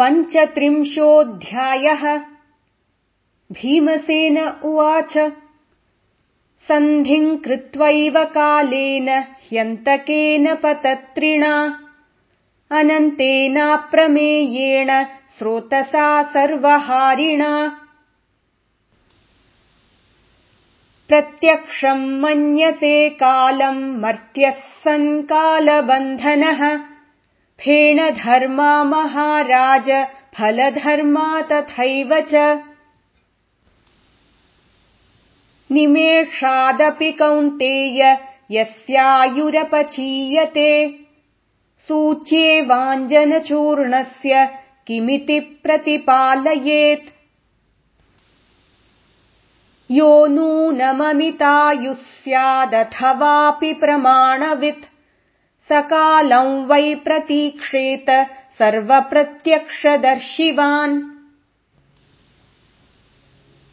पञ्चत्रिंशोऽध्यायः। भीमसेन उवाच सन्धिम् कृत्वैव कालेन ह्यन्तकेन पतत्रिणा। अनन्तेनाप्रमेयेण स्रोतसा सर्वहारिणा। प्रत्यक्षम् मन्यसे कालम् मर्त्यः सन् कालबन्धनः फेण धर्मा महाराज फलधर्मा तथैव च। निमेषादपि कौन्तेय यस्यायुरपचीयते। सूच्ये वाञ्जनचूर्णस्य किमिति प्रतिपालयेत्। यो नूनममितायुः स्यादथवापि प्रमाणवित् सकालम् वै प्रतीक्षेत सर्वप्रत्यक्षदर्शिवान्।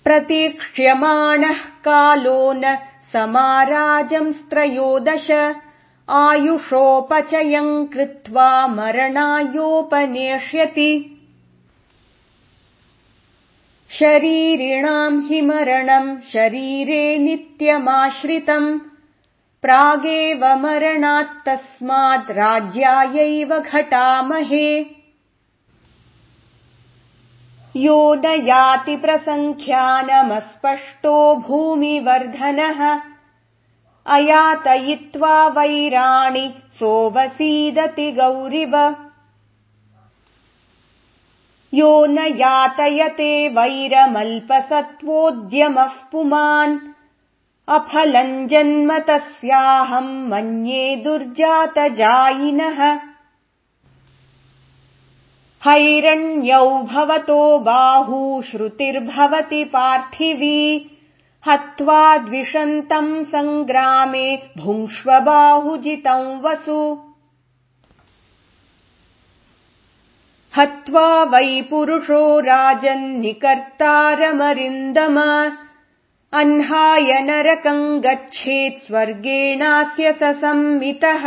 प्रतीक्ष्यमाणः कालो न समाराजंस्त्रयोदश आयुषोपचयम् कृत्वा मरणायोपनेष्यति। शरीरिणाम् हि मरणम् शरीरे नित्यमाश्रितम् प्रागेव मरणात्तस्माद् राज्यायैव घटामहे। यो न याति प्रसङ्ख्यानमस्पष्टो भूमिवर्धनः। अयातयित्वा वैराणि सोऽवसीदति गौरिव। यो न यातयते वैरमल्पसत्त्वोद्यमः पुमान् अफलम् जन्म तस्याहम् मन्ये दुर्जातजायिनः। हैरण्यौ भवतो बाहू श्रुतिर्भवति पार्थिवी। हत्वा द्विषन्तम् सङ्ग्रामे भुङ्क्ष्व बाहुजितम् वसु। हत्वा वै पुरुषो राजन्निकर्तारमरिन्दम अह्नाय नरकम् गच्छेत् स्वर्गेणास्य स संमितः